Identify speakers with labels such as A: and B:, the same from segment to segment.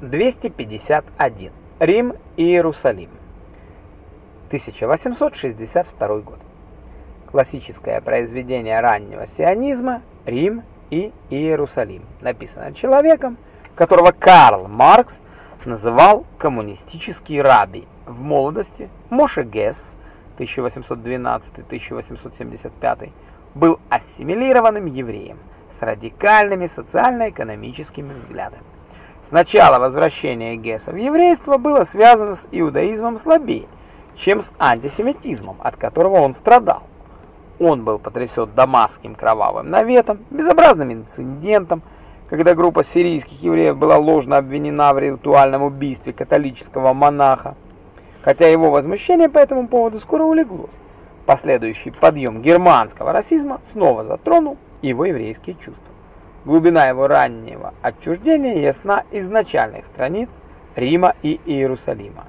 A: 251. Рим и Иерусалим. 1862 год. Классическое произведение раннего сионизма «Рим и Иерусалим», написано человеком, которого Карл Маркс называл коммунистический раби в молодости. Моше Гесс 1812-1875 был ассимилированным евреем с радикальными социально-экономическими взглядами. Сначала возвращение Гесса в еврейство было связано с иудаизмом слабее, чем с антисемитизмом, от которого он страдал. Он был потрясен дамасским кровавым наветом, безобразным инцидентом, когда группа сирийских евреев была ложно обвинена в ритуальном убийстве католического монаха, хотя его возмущение по этому поводу скоро улеглось. Последующий подъем германского расизма снова затронул его еврейские чувства. Глубина его раннего отчуждения ясна из начальных страниц Рима и Иерусалима.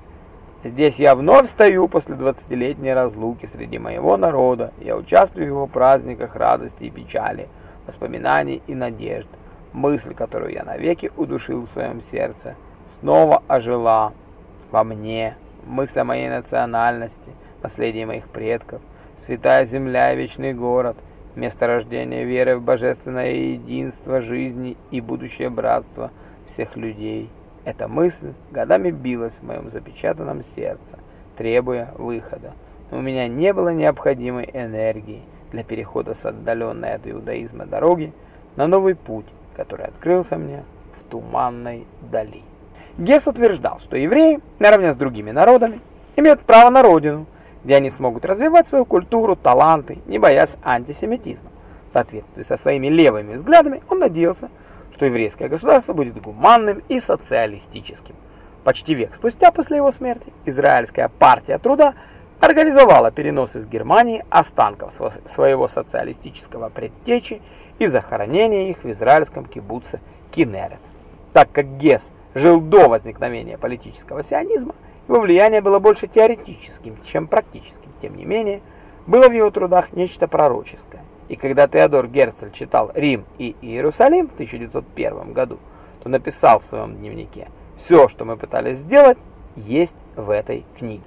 A: Здесь я вновь стою после двадцатилетней разлуки среди моего народа. Я участвую в его праздниках радости и печали, воспоминаний и надежд. Мысль, которую я навеки удушил в своем сердце, снова ожила во мне. Мысль о моей национальности, наследии моих предков, святая земля и вечный город, место рождения веры в божественное единство жизни и будущее братство всех людей. Эта мысль годами билась в моем запечатанном сердце, требуя выхода. Но у меня не было необходимой энергии для перехода с отдаленной от иудаизма дороги на новый путь, который открылся мне в туманной дали. Гесс утверждал, что евреи, наравне с другими народами, имеют право на родину, где они смогут развивать свою культуру, таланты, не боясь антисемитизма. В соответствии со своими левыми взглядами он надеялся, что еврейское государство будет гуманным и социалистическим. Почти век спустя после его смерти Израильская партия труда организовала перенос из Германии останков своего социалистического предтечи и захоронение их в израильском кибуце Кинерет. Так как Гесс жил до возникновения политического сионизма, его влияние было больше теоретическим, чем практическим. Тем не менее, было в его трудах нечто пророческое. И когда Теодор Герцель читал «Рим и Иерусалим» в 1901 году, то написал в своем дневнике «Все, что мы пытались сделать, есть в этой книге».